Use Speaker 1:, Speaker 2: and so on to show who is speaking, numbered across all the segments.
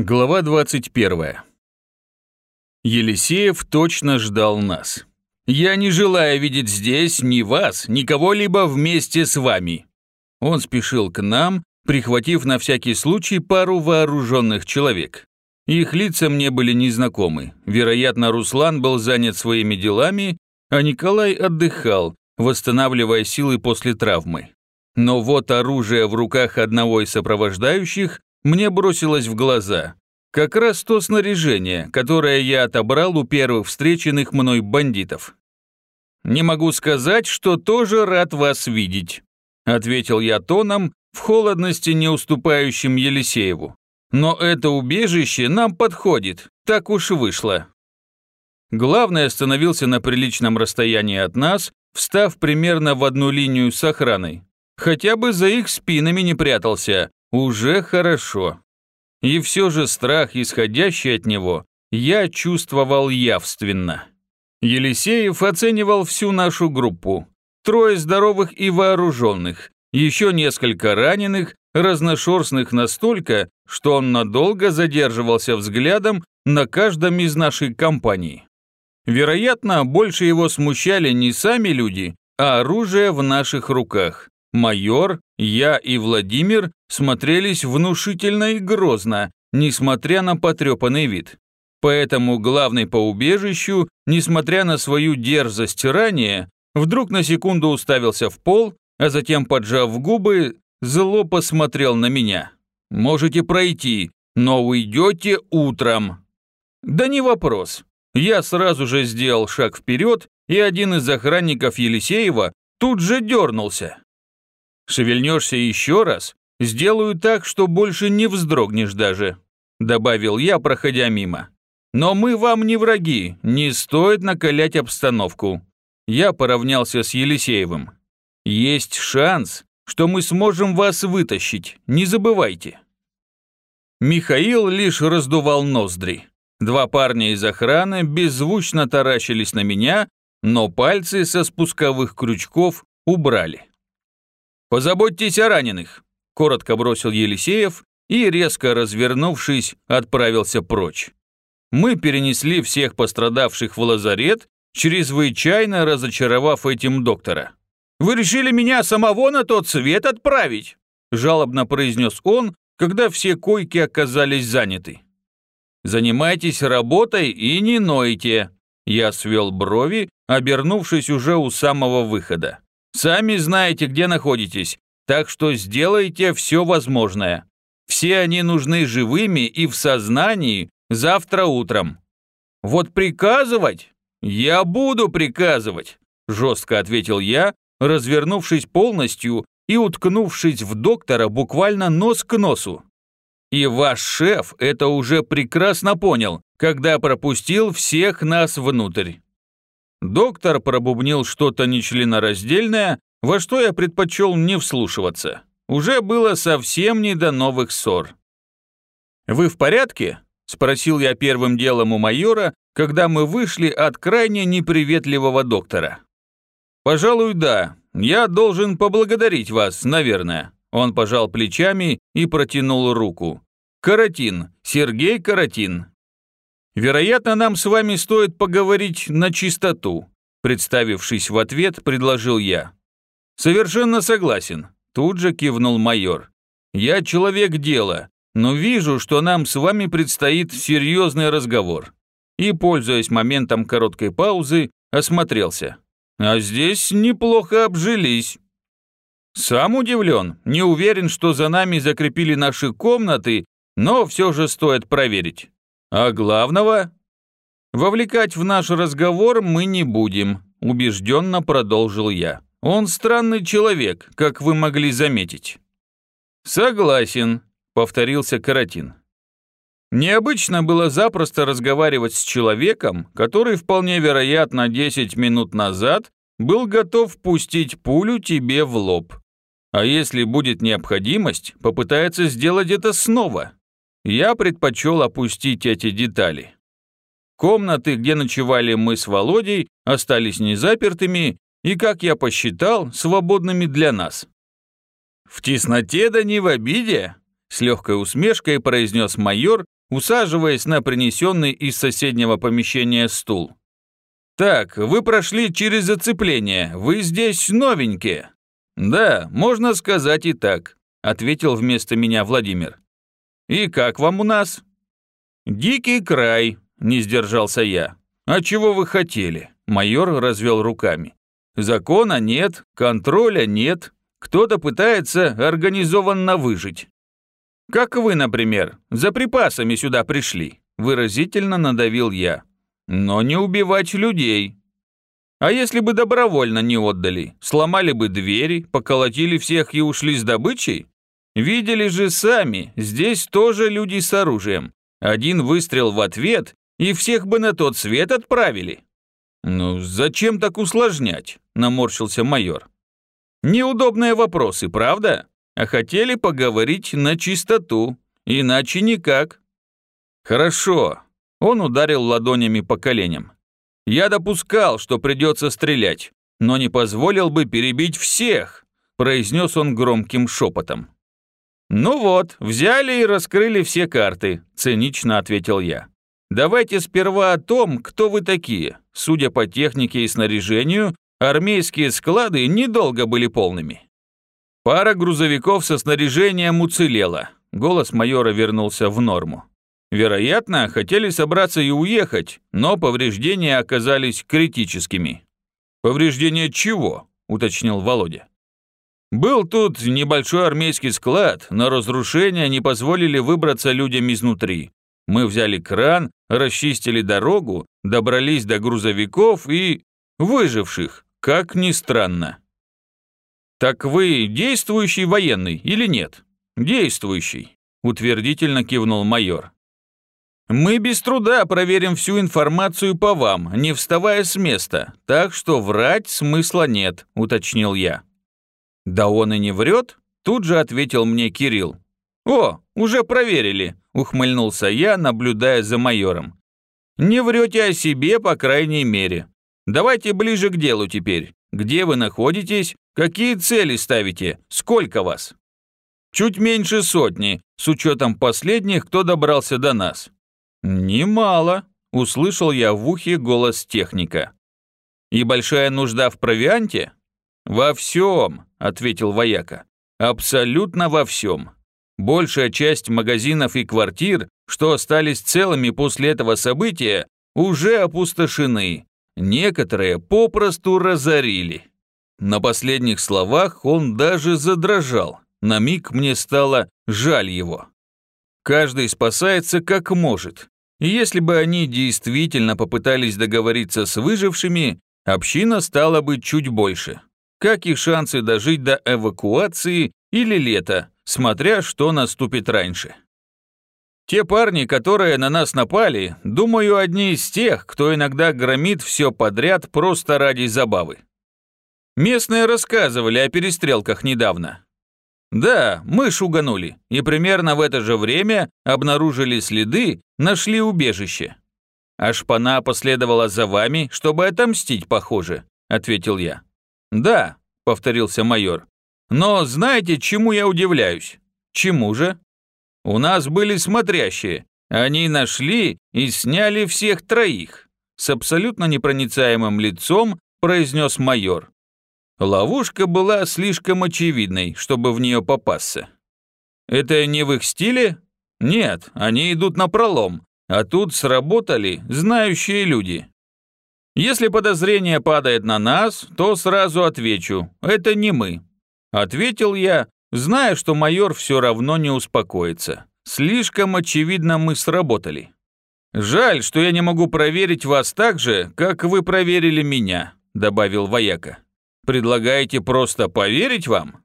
Speaker 1: Глава 21. Елисеев точно ждал нас. «Я не желаю видеть здесь ни вас, ни кого-либо вместе с вами». Он спешил к нам, прихватив на всякий случай пару вооруженных человек. Их лица мне были незнакомы. Вероятно, Руслан был занят своими делами, а Николай отдыхал, восстанавливая силы после травмы. Но вот оружие в руках одного из сопровождающих мне бросилось в глаза. Как раз то снаряжение, которое я отобрал у первых встреченных мной бандитов. «Не могу сказать, что тоже рад вас видеть», ответил я тоном, в холодности не уступающим Елисееву. «Но это убежище нам подходит, так уж вышло». Главный остановился на приличном расстоянии от нас, встав примерно в одну линию с охраной. Хотя бы за их спинами не прятался, уже хорошо. И все же страх, исходящий от него, я чувствовал явственно. Елисеев оценивал всю нашу группу. Трое здоровых и вооруженных, еще несколько раненых, разношерстных настолько, что он надолго задерживался взглядом на каждом из нашей компании. Вероятно, больше его смущали не сами люди, а оружие в наших руках. Майор, я и Владимир смотрелись внушительно и грозно, несмотря на потрепанный вид. Поэтому главный по убежищу, несмотря на свою дерзость ранее, вдруг на секунду уставился в пол, а затем, поджав губы, зло посмотрел на меня. «Можете пройти, но уйдете утром». «Да не вопрос». Я сразу же сделал шаг вперед, и один из охранников Елисеева тут же дернулся. Шевельнешься еще раз, сделаю так, что больше не вздрогнешь даже», добавил я, проходя мимо. «Но мы вам не враги, не стоит накалять обстановку». Я поравнялся с Елисеевым. «Есть шанс, что мы сможем вас вытащить, не забывайте». Михаил лишь раздувал ноздри. Два парня из охраны беззвучно таращились на меня, но пальцы со спусковых крючков убрали. «Позаботьтесь о раненых», – коротко бросил Елисеев и, резко развернувшись, отправился прочь. Мы перенесли всех пострадавших в лазарет, чрезвычайно разочаровав этим доктора. «Вы решили меня самого на тот свет отправить?» – жалобно произнес он, когда все койки оказались заняты. «Занимайтесь работой и не нойте», – я свел брови, обернувшись уже у самого выхода. Сами знаете, где находитесь, так что сделайте все возможное. Все они нужны живыми и в сознании завтра утром. Вот приказывать? Я буду приказывать, жестко ответил я, развернувшись полностью и уткнувшись в доктора буквально нос к носу. И ваш шеф это уже прекрасно понял, когда пропустил всех нас внутрь. Доктор пробубнил что-то нечленораздельное, во что я предпочел не вслушиваться. Уже было совсем не до новых ссор. «Вы в порядке?» – спросил я первым делом у майора, когда мы вышли от крайне неприветливого доктора. «Пожалуй, да. Я должен поблагодарить вас, наверное». Он пожал плечами и протянул руку. «Каратин. Сергей Каратин. Вероятно, нам с вами стоит поговорить на чистоту», представившись в ответ, предложил я. «Совершенно согласен», тут же кивнул майор. «Я человек дела, но вижу, что нам с вами предстоит серьезный разговор». И, пользуясь моментом короткой паузы, осмотрелся. «А здесь неплохо обжились». Сам удивлен, не уверен, что за нами закрепили наши комнаты, но все же стоит проверить. А главного? Вовлекать в наш разговор мы не будем, убежденно продолжил я. Он странный человек, как вы могли заметить. Согласен, повторился Каратин. Необычно было запросто разговаривать с человеком, который вполне вероятно 10 минут назад был готов пустить пулю тебе в лоб. А если будет необходимость, попытается сделать это снова я предпочел опустить эти детали. Комнаты, где ночевали мы с Володей, остались незапертыми и, как я посчитал, свободными для нас. «В тесноте да не в обиде», С легкой усмешкой произнес майор, усаживаясь на принесенный из соседнего помещения стул. «Так, вы прошли через зацепление, вы здесь новенькие». «Да, можно сказать и так», — ответил вместо меня Владимир. «И как вам у нас?» «Дикий край», — не сдержался я. «А чего вы хотели?» — майор развел руками. «Закона нет, контроля нет, кто-то пытается организованно выжить. Как вы, например, за припасами сюда пришли», — выразительно надавил я. Но не убивать людей. А если бы добровольно не отдали, сломали бы двери, поколотили всех и ушли с добычей? Видели же сами, здесь тоже люди с оружием. Один выстрел в ответ, и всех бы на тот свет отправили. «Ну, зачем так усложнять?» – наморщился майор. «Неудобные вопросы, правда? А хотели поговорить на чистоту, иначе никак». «Хорошо, он ударил ладонями по коленям. «Я допускал, что придется стрелять, но не позволил бы перебить всех», произнес он громким шепотом. «Ну вот, взяли и раскрыли все карты», цинично ответил я. «Давайте сперва о том, кто вы такие. Судя по технике и снаряжению, армейские склады недолго были полными». Пара грузовиков со снаряжением уцелела. Голос майора вернулся в норму. Вероятно, хотели собраться и уехать, но повреждения оказались критическими. «Повреждения чего?» – уточнил Володя. «Был тут небольшой армейский склад, но разрушения не позволили выбраться людям изнутри. Мы взяли кран, расчистили дорогу, добрались до грузовиков и... выживших, как ни странно». «Так вы действующий военный или нет?» «Действующий», – утвердительно кивнул майор. Мы без труда проверим всю информацию по вам, не вставая с места, так что врать смысла нет», — уточнил я. «Да он и не врет», — тут же ответил мне Кирилл. «О, уже проверили», — ухмыльнулся я, наблюдая за майором. «Не врете о себе, по крайней мере. Давайте ближе к делу теперь. Где вы находитесь? Какие цели ставите? Сколько вас?» «Чуть меньше сотни, с учетом последних, кто добрался до нас. «Немало», — услышал я в ухе голос техника. «И большая нужда в провианте?» «Во всем», — ответил вояка. «Абсолютно во всем. Большая часть магазинов и квартир, что остались целыми после этого события, уже опустошены. Некоторые попросту разорили». На последних словах он даже задрожал. На миг мне стало жаль его. Каждый спасается как может. Если бы они действительно попытались договориться с выжившими, община стала бы чуть больше. Как и шансы дожить до эвакуации или лета, смотря что наступит раньше. Те парни, которые на нас напали, думаю, одни из тех, кто иногда громит все подряд просто ради забавы. Местные рассказывали о перестрелках недавно. Да, мы шуганули, и примерно в это же время обнаружили следы, нашли убежище. А шпана последовала за вами, чтобы отомстить, похоже, ответил я. Да, повторился майор. Но знаете, чему я удивляюсь? Чему же? У нас были смотрящие. Они нашли и сняли всех троих. С абсолютно непроницаемым лицом произнес майор. Ловушка была слишком очевидной, чтобы в нее попасться. Это не в их стиле? Нет, они идут на пролом, а тут сработали знающие люди. Если подозрение падает на нас, то сразу отвечу, это не мы. Ответил я, зная, что майор все равно не успокоится. Слишком очевидно мы сработали. Жаль, что я не могу проверить вас так же, как вы проверили меня, добавил вояка. Предлагаете просто поверить вам?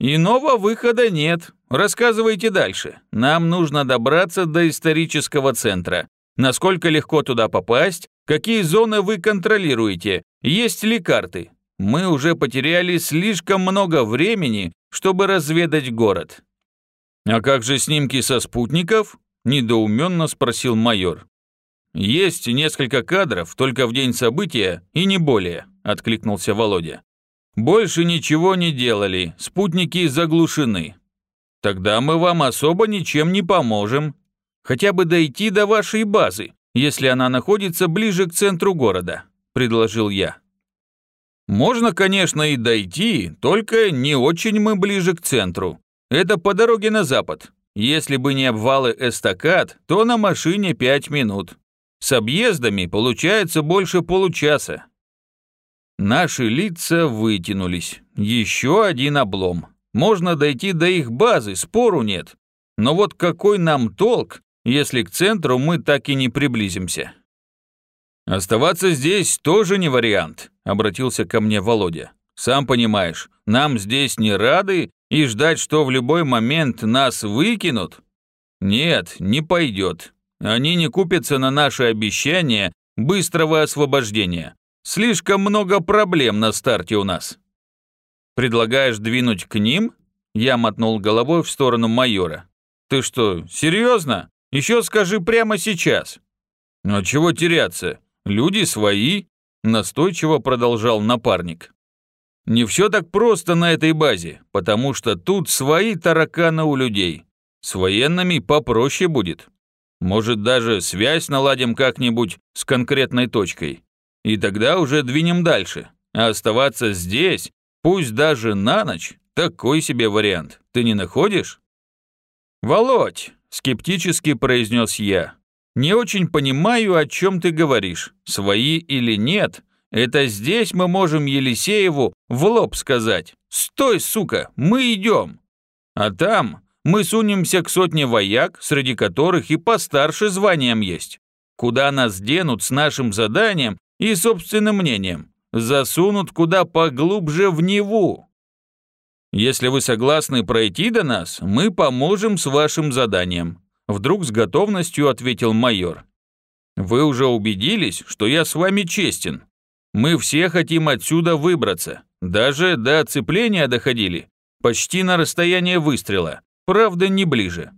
Speaker 1: Иного выхода нет. Рассказывайте дальше. Нам нужно добраться до исторического центра. Насколько легко туда попасть? Какие зоны вы контролируете? Есть ли карты? Мы уже потеряли слишком много времени, чтобы разведать город. А как же снимки со спутников? Недоуменно спросил майор. Есть несколько кадров только в день события и не более откликнулся Володя. «Больше ничего не делали, спутники заглушены». Тогда мы вам особо ничем не поможем. Хотя бы дойти до вашей базы, если она находится ближе к центру города, предложил я. Можно, конечно, и дойти, только не очень мы ближе к центру. Это по дороге на запад. Если бы не обвалы эстакад, то на машине пять минут. С объездами получается больше получаса. Наши лица вытянулись. Еще один облом. Можно дойти до их базы, спору нет. Но вот какой нам толк, если к центру мы так и не приблизимся? Оставаться здесь тоже не вариант, обратился ко мне Володя. Сам понимаешь, нам здесь не рады и ждать, что в любой момент нас выкинут? Нет, не пойдет. Они не купятся на наше обещание быстрого освобождения. Слишком много проблем на старте у нас. Предлагаешь двинуть к ним? Я мотнул головой в сторону майора. Ты что, серьезно? Еще скажи прямо сейчас. А чего теряться? Люди свои, настойчиво продолжал напарник. Не все так просто на этой базе, потому что тут свои тараканы у людей. С военными попроще будет. Может, даже связь наладим как-нибудь с конкретной точкой. И тогда уже двинем дальше. А оставаться здесь, пусть даже на ночь, такой себе вариант. Ты не находишь? «Володь», — скептически произнес я, — «не очень понимаю, о чем ты говоришь, свои или нет, это здесь мы можем Елисееву в лоб сказать «Стой, сука, мы идем!» А там мы сунемся к сотне вояк, среди которых и постарше званием есть. Куда нас денут с нашим заданием и собственным мнением? Засунут куда поглубже в Неву. Если вы согласны пройти до нас, мы поможем с вашим заданием. Вдруг с готовностью ответил майор. Вы уже убедились, что я с вами честен. Мы все хотим отсюда выбраться. Даже до оцепления доходили. Почти на расстояние выстрела. Правда, не ближе.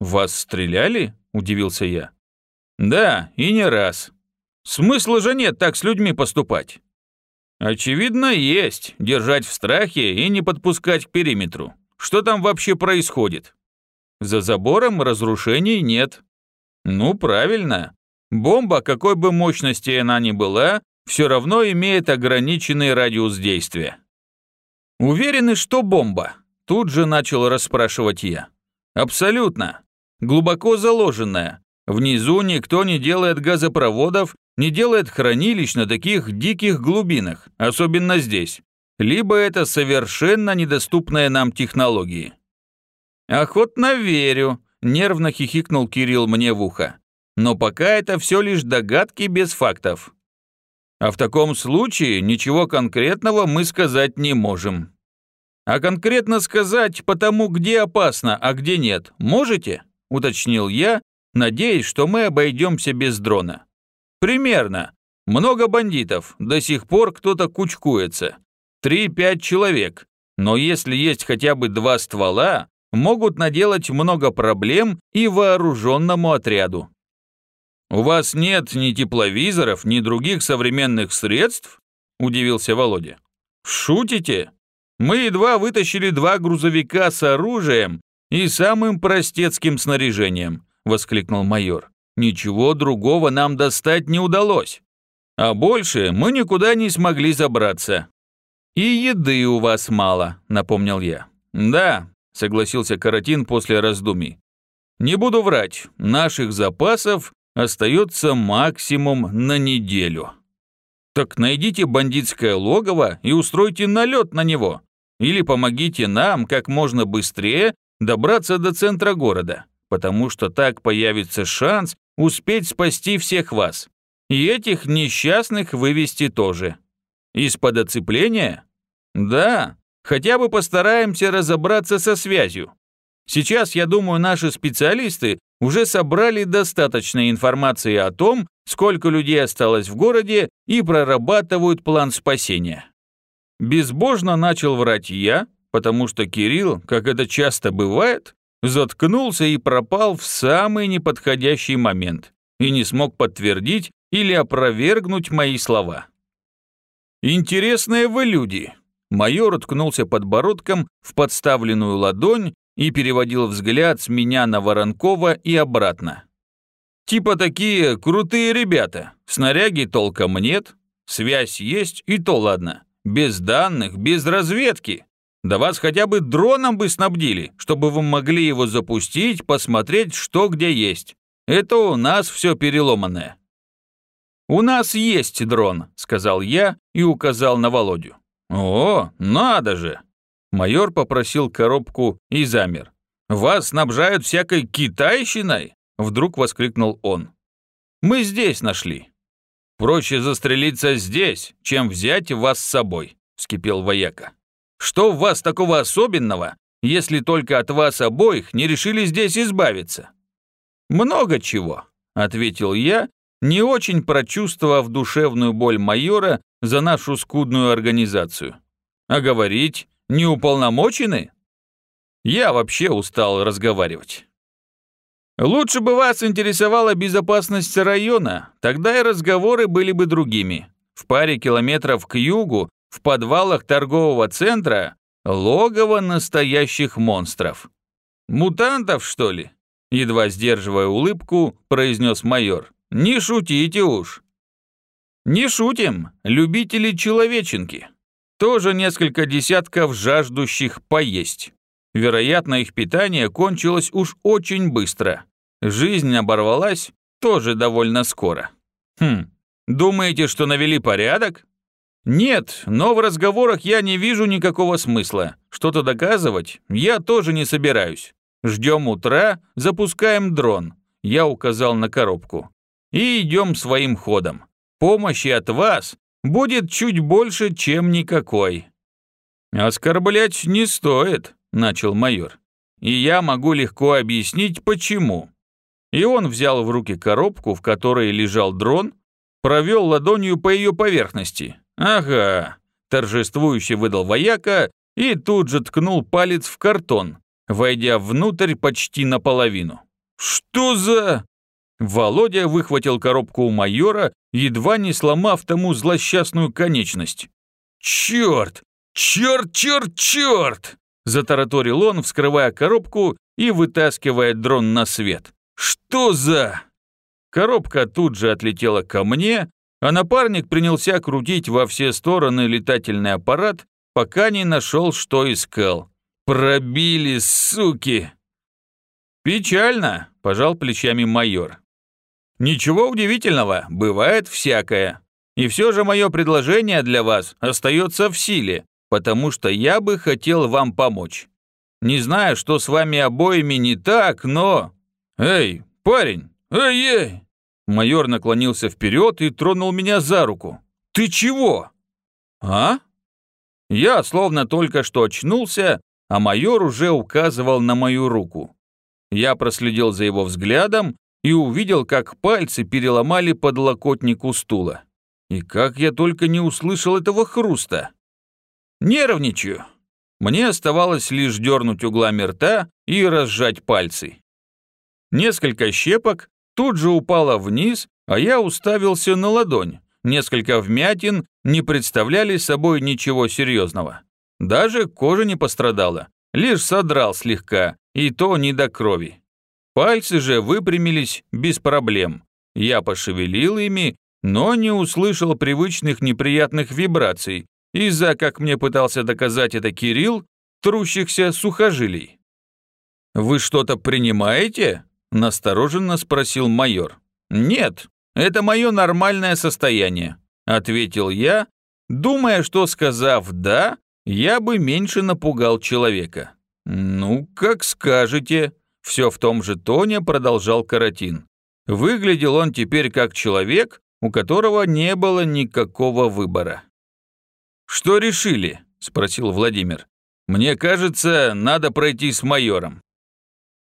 Speaker 1: Вас стреляли? Удивился я. Да, и не раз. Смысла же нет так с людьми поступать. Очевидно, есть. Держать в страхе и не подпускать к периметру. Что там вообще происходит? За забором разрушений нет. Ну, правильно. Бомба, какой бы мощности она ни была, все равно имеет ограниченный радиус действия. Уверены, что бомба? Тут же начал расспрашивать я. Абсолютно. Глубоко заложенная. Внизу никто не делает газопроводов, не делает хранилищ на таких диких глубинах, особенно здесь. Либо это совершенно недоступные нам технологии. Охотно верю, нервно хихикнул Кирилл мне в ухо. Но пока это все лишь догадки без фактов. А в таком случае ничего конкретного мы сказать не можем. А конкретно сказать потому, где опасно, а где нет, можете? Уточнил я, надеясь, что мы обойдемся без дрона. Примерно. Много бандитов, до сих пор кто-то кучкуется. Три-пять человек. Но если есть хотя бы два ствола, могут наделать много проблем и вооруженному отряду. «У вас нет ни тепловизоров, ни других современных средств?» – удивился Володя. «Шутите? Мы едва вытащили два грузовика с оружием и самым простецким снаряжением», – воскликнул майор. «Ничего другого нам достать не удалось. А больше мы никуда не смогли забраться». «И еды у вас мало», – напомнил я. «Да», – согласился Каратин после раздумий. «Не буду врать, наших запасов остается максимум на неделю. Так найдите бандитское логово и устройте налет на него. Или помогите нам как можно быстрее добраться до центра города, потому что так появится шанс успеть спасти всех вас. И этих несчастных вывести тоже. Из-под оцепления? Да, хотя бы постараемся разобраться со связью. Сейчас, я думаю, наши специалисты уже собрали достаточно информации о том, сколько людей осталось в городе и прорабатывают план спасения. Безбожно начал врать я, потому что Кирилл, как это часто бывает, заткнулся и пропал в самый неподходящий момент и не смог подтвердить или опровергнуть мои слова. «Интересные вы люди», Майор уткнулся подбородком в подставленную ладонь и переводил взгляд с меня на Воронкова и обратно. Типа такие крутые ребята, снаряги толком нет, связь есть и то ладно, без данных, без разведки. Да вас хотя бы дроном бы снабдили, чтобы вы могли его запустить, посмотреть, что где есть. Это у нас все переломанное. «У нас есть дрон», — сказал я и указал на Володю. «О, надо же!» Майор попросил коробку и замер. «Вас снабжают всякой китайщиной?» Вдруг воскликнул он. «Мы здесь нашли». «Проще застрелиться здесь, чем взять вас с собой», вскипел вояка. «Что в вас такого особенного, если только от вас обоих не решили здесь избавиться?» «Много чего», — ответил я, не очень прочувствовав душевную боль майора за нашу скудную организацию. «А говорить не уполномочены?» Я вообще устал разговаривать. Лучше бы вас интересовала безопасность района, тогда и разговоры были бы другими. В паре километров к югу, в подвалах торгового центра, логово настоящих монстров. Мутантов, что ли? Едва сдерживая улыбку, произнес майор. Не шутите уж. Не шутим, любители человеченки. Тоже несколько десятков жаждущих поесть. Вероятно, их питание кончилось уж очень быстро. Жизнь оборвалась тоже довольно скоро. Хм, думаете, что навели порядок? Нет, но в разговорах я не вижу никакого смысла. Что-то доказывать я тоже не собираюсь. Ждем утра, запускаем дрон. Я указал на коробку. И идем своим ходом. Помощи от вас будет чуть больше, чем никакой. Оскорблять не стоит, начал майор. И я могу легко объяснить, почему. И он взял в руки коробку, в которой лежал дрон, провел ладонью по ее поверхности. «Ага», – торжествующе выдал вояка и тут же ткнул палец в картон, войдя внутрь почти наполовину. «Что за...» Володя выхватил коробку у майора, едва не сломав тому злосчастную конечность. «Черт! Черт, черт, черт!» Затараторил он, вскрывая коробку и вытаскивая дрон на свет. «Что за...» Коробка тут же отлетела ко мне, а напарник принялся крутить во все стороны летательный аппарат, пока не нашел, что искал. «Пробили, суки!» «Печально», – пожал плечами майор. «Ничего удивительного, бывает всякое. И все же мое предложение для вас остается в силе, потому что я бы хотел вам помочь. Не знаю, что с вами обоими не так, но «Эй, парень! Эй-эй!» Майор наклонился вперед и тронул меня за руку. «Ты чего?» «А?» Я словно только что очнулся, а майор уже указывал на мою руку. Я проследил за его взглядом и увидел, как пальцы переломали подлокотнику стула. И как я только не услышал этого хруста. Нервничаю. Мне оставалось лишь дернуть углами рта и разжать пальцы. Несколько щепок тут же упало вниз, а я уставился на ладонь. Несколько вмятин не представляли собой ничего серьезного. Даже кожа не пострадала, лишь содрал слегка, и то не до крови. Пальцы же выпрямились без проблем. Я пошевелил ими, но не услышал привычных неприятных вибраций из-за, как мне пытался доказать это Кирилл, трущихся сухожилий. «Вы что-то принимаете?» Настороженно спросил майор. «Нет, это мое нормальное состояние», ответил я, думая, что сказав «да», я бы меньше напугал человека. «Ну, как скажете», все в том же тоне продолжал Каратин. Выглядел он теперь как человек, у которого не было никакого выбора. «Что решили?» – спросил Владимир. «Мне кажется, надо пройти с майором.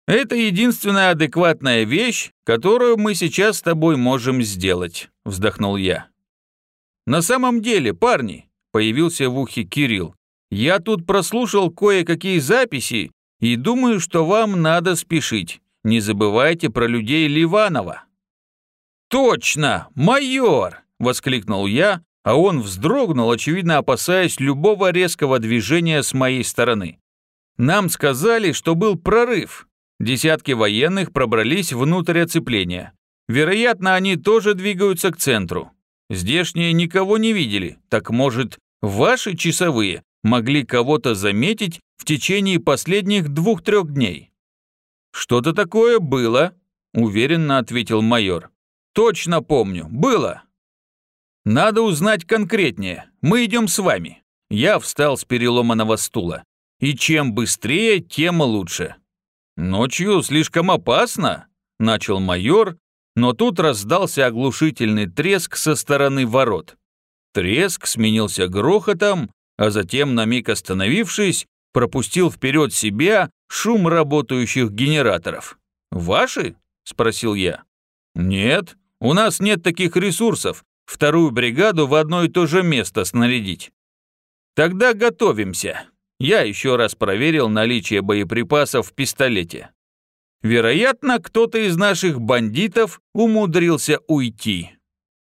Speaker 1: Это единственная адекватная вещь, которую мы сейчас с тобой можем сделать», — вздохнул я. «На самом деле, парни», — появился в ухе Кирилл, «я тут прослушал кое-какие записи и думаю, что вам надо спешить. Не забывайте про людей Ливанова». «Точно, майор!» — воскликнул я, а он вздрогнул, очевидно опасаясь любого резкого движения с моей стороны. Нам сказали, что был прорыв. Десятки военных пробрались внутрь оцепления. Вероятно, они тоже двигаются к центру. Здешние никого не видели, так может, ваши часовые могли кого-то заметить в течение последних двух-трех дней? Что-то такое было, уверенно ответил майор. Точно помню, было. Надо узнать конкретнее. Мы идем с вами. Я встал с переломанного стула. И чем быстрее, тем лучше. Ночью слишком опасно, начал майор, но тут раздался оглушительный треск со стороны ворот. Треск сменился грохотом, а затем, на миг остановившись, пропустил вперед себя шум работающих генераторов. «Ваши?» – спросил я. «Нет, у нас нет таких ресурсов, вторую бригаду в одно и то же место снарядить». «Тогда готовимся». Я еще раз проверил наличие боеприпасов в пистолете. Вероятно, кто-то из наших бандитов умудрился уйти.